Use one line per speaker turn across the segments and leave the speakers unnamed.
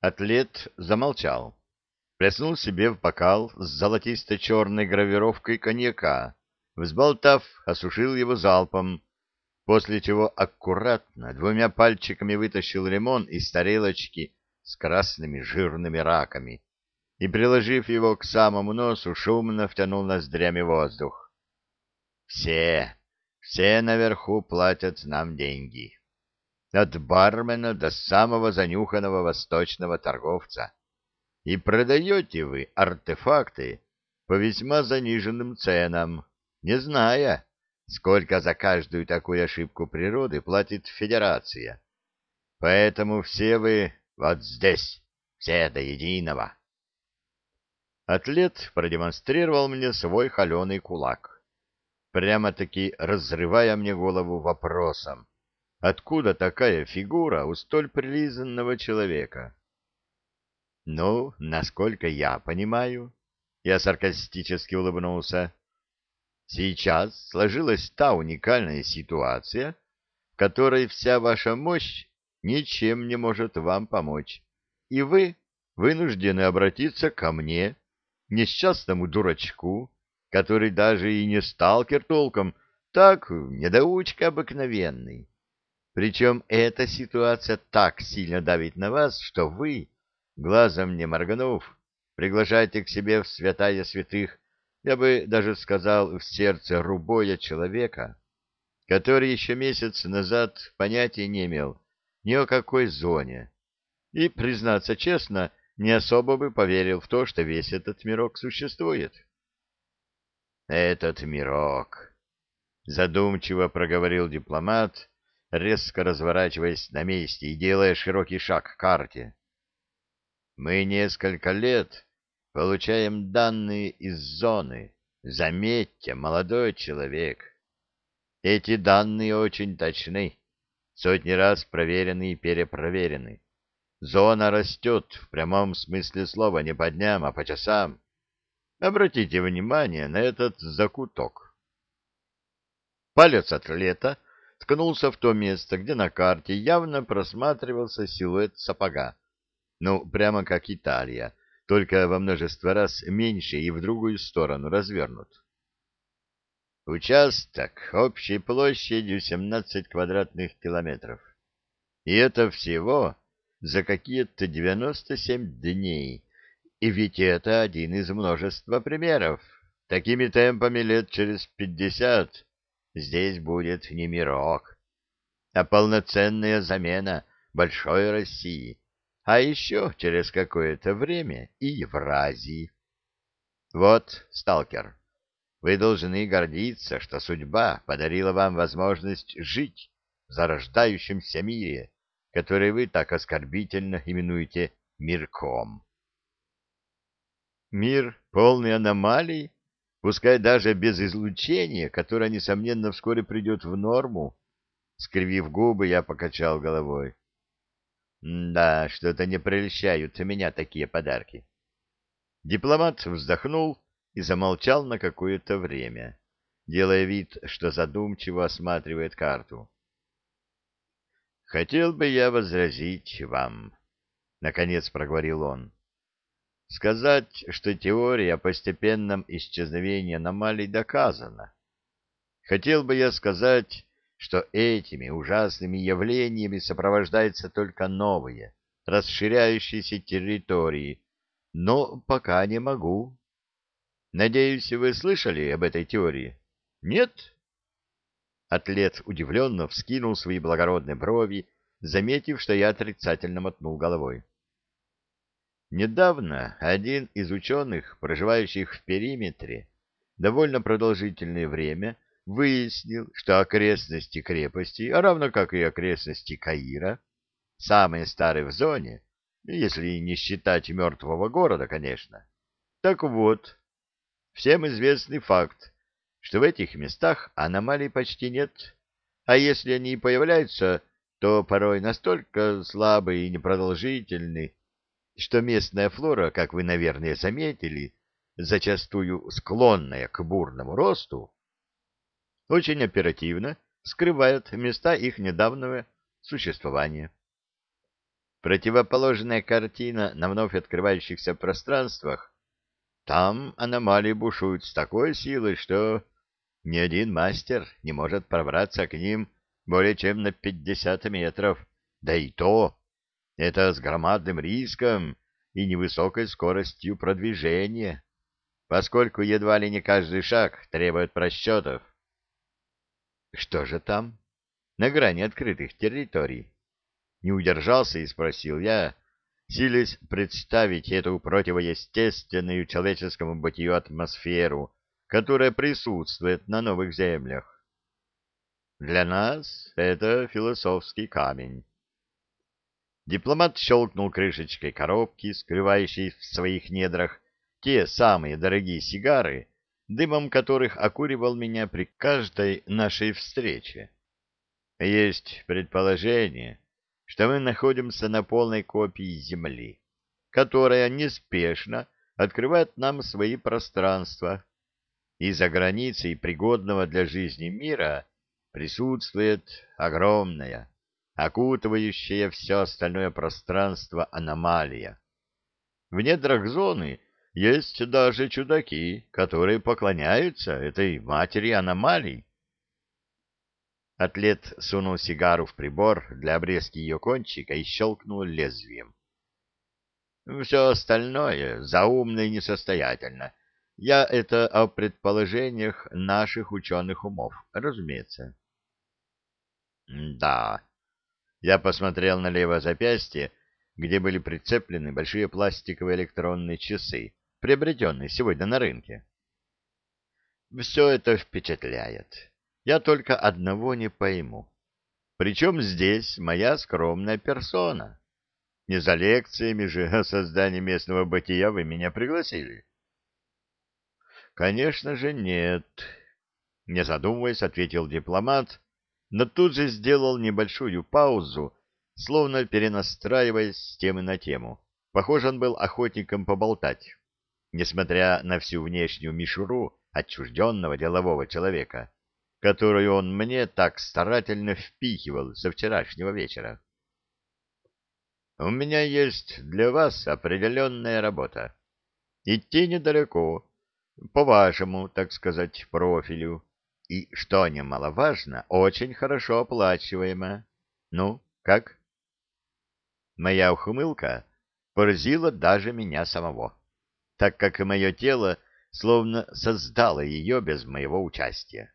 Атлет замолчал, плеснул себе в бокал с золотисто-черной гравировкой коньяка, взболтав, осушил его залпом, после чего аккуратно двумя пальчиками вытащил лимон из тарелочки с красными жирными раками и, приложив его к самому носу, шумно втянул ноздрями воздух. «Все, все наверху платят нам деньги» от бармена до самого занюханного восточного торговца. И продаете вы артефакты по весьма заниженным ценам, не зная, сколько за каждую такую ошибку природы платит Федерация. Поэтому все вы вот здесь, все до единого. Атлет продемонстрировал мне свой холеный кулак, прямо-таки разрывая мне голову вопросом, Откуда такая фигура у столь прилизанного человека? Ну, насколько я понимаю, я саркастически улыбнулся. Сейчас сложилась та уникальная ситуация, в которой вся ваша мощь ничем не может вам помочь, и вы вынуждены обратиться ко мне, несчастному дурачку, который даже и не сталкер толком, так, недоучка обыкновенный. Причем эта ситуация так сильно давит на вас, что вы, глазом не моргнув, приглашаете к себе в святая святых, я бы даже сказал, в сердце рубоя человека, который еще месяц назад понятия не имел ни о какой зоне, и, признаться честно, не особо бы поверил в то, что весь этот мирок существует. «Этот мирок», — задумчиво проговорил дипломат, резко разворачиваясь на месте и делая широкий шаг к карте. Мы несколько лет получаем данные из зоны. Заметьте, молодой человек. Эти данные очень точны, сотни раз проверены и перепроверены. Зона растет в прямом смысле слова не по дням, а по часам. Обратите внимание на этот закуток. Палец атлета — ткнулся в то место, где на карте явно просматривался силуэт сапога. Ну, прямо как Италия, только во множество раз меньше и в другую сторону развернут. Участок общей площадью 17 квадратных километров. И это всего за какие-то 97 дней. И ведь это один из множества примеров. Такими темпами лет через пятьдесят здесь будет не мирок, а полноценная замена большой России, а еще через какое-то время и Евразии. Вот, сталкер, вы должны гордиться, что судьба подарила вам возможность жить в зарождающемся мире, который вы так оскорбительно именуете мирком. Мир полный аномалий? Пускай даже без излучения, которое, несомненно, вскоре придет в норму. Скривив губы, я покачал головой. Да, что-то не прельщают меня такие подарки. Дипломат вздохнул и замолчал на какое-то время, делая вид, что задумчиво осматривает карту. «Хотел бы я возразить вам», — наконец проговорил он. Сказать, что теория о постепенном исчезновении аномалий доказана. Хотел бы я сказать, что этими ужасными явлениями сопровождаются только новые, расширяющиеся территории, но пока не могу. Надеюсь, вы слышали об этой теории? Нет? Атлет удивленно вскинул свои благородные брови, заметив, что я отрицательно мотнул головой. Недавно один из ученых, проживающих в периметре, довольно продолжительное время выяснил, что окрестности крепости, а равно как и окрестности Каира, самые старые в зоне, если не считать мертвого города, конечно. Так вот, всем известный факт, что в этих местах аномалий почти нет, а если они и появляются, то порой настолько слабые и непродолжительные, что местная флора, как вы, наверное, заметили, зачастую склонная к бурному росту, очень оперативно скрывает места их недавнего существования. Противоположная картина на вновь открывающихся пространствах. Там аномалии бушуют с такой силой, что ни один мастер не может пробраться к ним более чем на пятьдесят метров. Да и то, это с громадным риском и невысокой скоростью продвижения, поскольку едва ли не каждый шаг требует просчетов. Что же там? На грани открытых территорий. Не удержался и спросил я, силясь представить эту противоестественную человеческому бытию атмосферу, которая присутствует на новых землях. Для нас это философский камень. Дипломат щелкнул крышечкой коробки, скрывающей в своих недрах те самые дорогие сигары, дымом которых окуривал меня при каждой нашей встрече. Есть предположение, что мы находимся на полной копии Земли, которая неспешно открывает нам свои пространства, и за границей пригодного для жизни мира присутствует огромная, окутывающая все остальное пространство аномалия. В недрах зоны есть даже чудаки, которые поклоняются этой матери аномалий. Атлет сунул сигару в прибор для обрезки ее кончика и щелкнул лезвием. Все остальное заумно и несостоятельно. Я это о предположениях наших ученых умов, разумеется. Да, я посмотрел на левое запястье, где были прицеплены большие пластиковые электронные часы, приобретенные сегодня на рынке. Все это впечатляет. Я только одного не пойму. Причем здесь моя скромная персона. Не за лекциями же о создании местного бытия вы меня пригласили. Конечно же нет. Не задумываясь, ответил дипломат, но тут же сделал небольшую паузу, словно перенастраиваясь с темы на тему. Похоже, он был охотником поболтать, несмотря на всю внешнюю мишуру отчужденного делового человека, которую он мне так старательно впихивал со вчерашнего вечера. «У меня есть для вас определенная работа. Идти недалеко, по вашему, так сказать, профилю» и, что немаловажно, очень хорошо оплачиваемо. Ну, как? Моя ухмылка поразила даже меня самого, так как и мое тело словно создало ее без моего участия.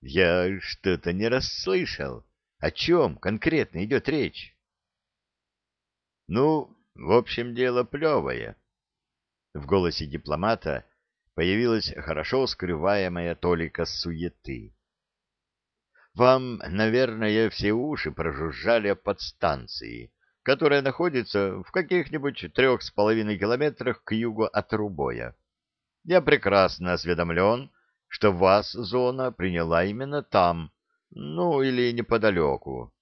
Я что-то не расслышал. О чем конкретно идет речь? Ну, в общем, дело плевое. В голосе дипломата появилась хорошо скрываемая толика суеты. Вам, наверное, все уши прожужжали о подстанции, которая находится в каких-нибудь трех с половиной километрах к югу от Рубоя. Я прекрасно осведомлен, что вас зона приняла именно там, ну или неподалеку.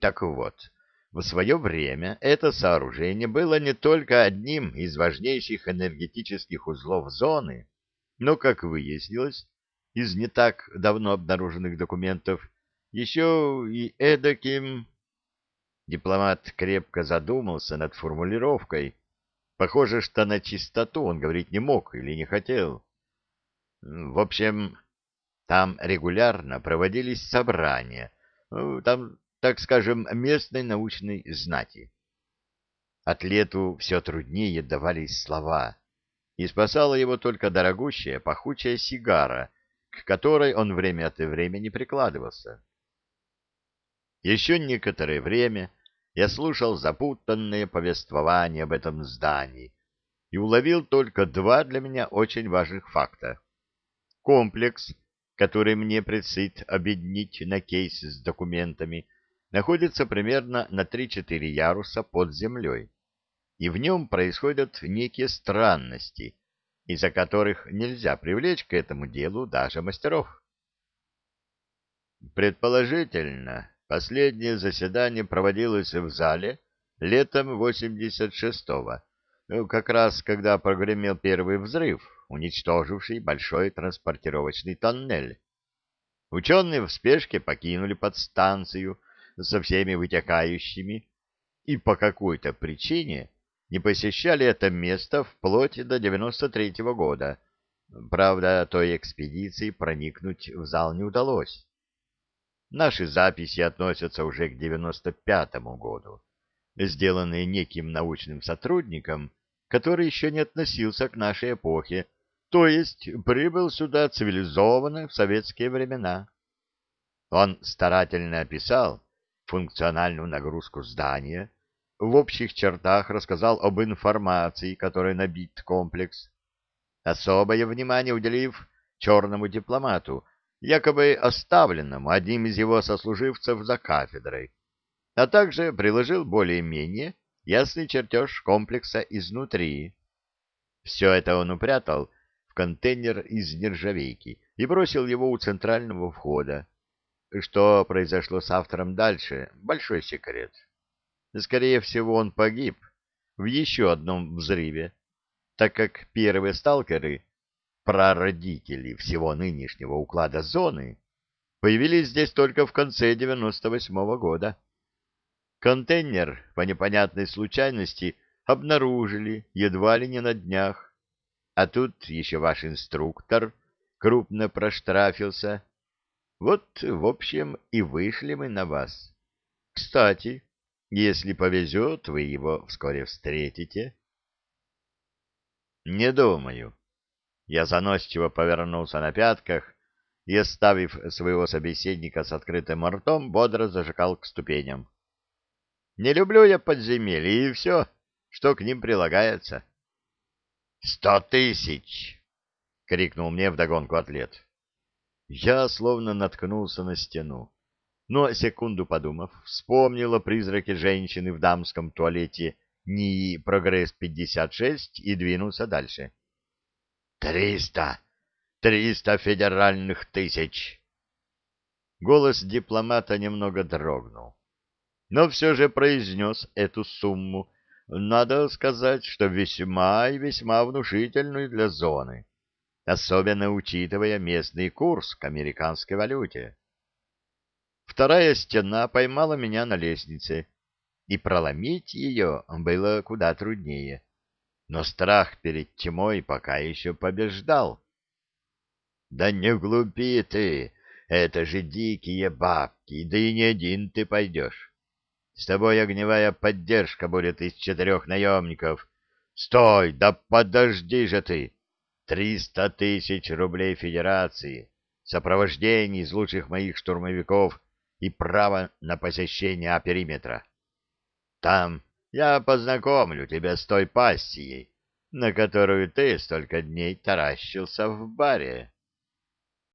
Так вот, в свое время это сооружение было не только одним из важнейших энергетических узлов зоны, но, как выяснилось, из не так давно обнаруженных документов, еще и эдаким... Дипломат крепко задумался над формулировкой. Похоже, что на чистоту он говорить не мог или не хотел. В общем, там регулярно проводились собрания, там так скажем, местной научной знати. Атлету все труднее давались слова, и спасала его только дорогущая пахучая сигара, к которой он время от времени прикладывался. Еще некоторое время я слушал запутанное повествование об этом здании и уловил только два для меня очень важных факта. Комплекс, который мне предстоит объединить на кейс с документами, находится примерно на 3-4 яруса под землей, и в нем происходят некие странности, из-за которых нельзя привлечь к этому делу даже мастеров. Предположительно, последнее заседание проводилось в зале летом 86-го, ну, как раз когда прогремел первый взрыв, уничтоживший большой транспортировочный тоннель. Ученые в спешке покинули подстанцию, со всеми вытекающими, и по какой-то причине не посещали это место вплоть до 93-го года. Правда, той экспедиции проникнуть в зал не удалось. Наши записи относятся уже к 95-му году, сделанные неким научным сотрудником, который еще не относился к нашей эпохе, то есть прибыл сюда цивилизованно в советские времена. Он старательно описал функциональную нагрузку здания, в общих чертах рассказал об информации, которой набит комплекс, особое внимание уделив черному дипломату, якобы оставленному одним из его сослуживцев за кафедрой, а также приложил более-менее ясный чертеж комплекса изнутри. Все это он упрятал в контейнер из нержавейки и бросил его у центрального входа. Что произошло с автором дальше — большой секрет. Скорее всего, он погиб в еще одном взрыве, так как первые сталкеры, прародители всего нынешнего уклада зоны, появились здесь только в конце 98-го года. Контейнер по непонятной случайности обнаружили едва ли не на днях, а тут еще ваш инструктор крупно проштрафился. Вот, в общем, и вышли мы на вас. Кстати, если повезет, вы его вскоре встретите. Не думаю. Я заносчиво повернулся на пятках и, оставив своего собеседника с открытым ртом, бодро зажигал к ступеням. Не люблю я подземелья и все, что к ним прилагается. — Сто тысяч! — крикнул мне вдогонку атлет. Я словно наткнулся на стену, но, секунду подумав, вспомнил о призраке женщины в дамском туалете НИИ «Прогресс-56» и двинулся дальше. «Триста! Триста федеральных тысяч!» Голос дипломата немного дрогнул, но все же произнес эту сумму, надо сказать, что весьма и весьма внушительную для зоны, особенно учитывая местный курс к американской валюте. Вторая стена поймала меня на лестнице, и проломить ее было куда труднее. Но страх перед тьмой пока еще побеждал. — Да не глупи ты, это же дикие бабки, да и не один ты пойдешь. С тобой огневая поддержка будет из четырех наемников. Стой, да подожди же ты! Триста тысяч рублей Федерации, сопровождение из лучших моих штурмовиков и право на посещение периметра. Там я познакомлю тебя с той пассией, на которую ты столько дней таращился в баре.